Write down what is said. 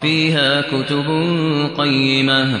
فِيهَا كُتُبٌ قَيِّمَةٌ.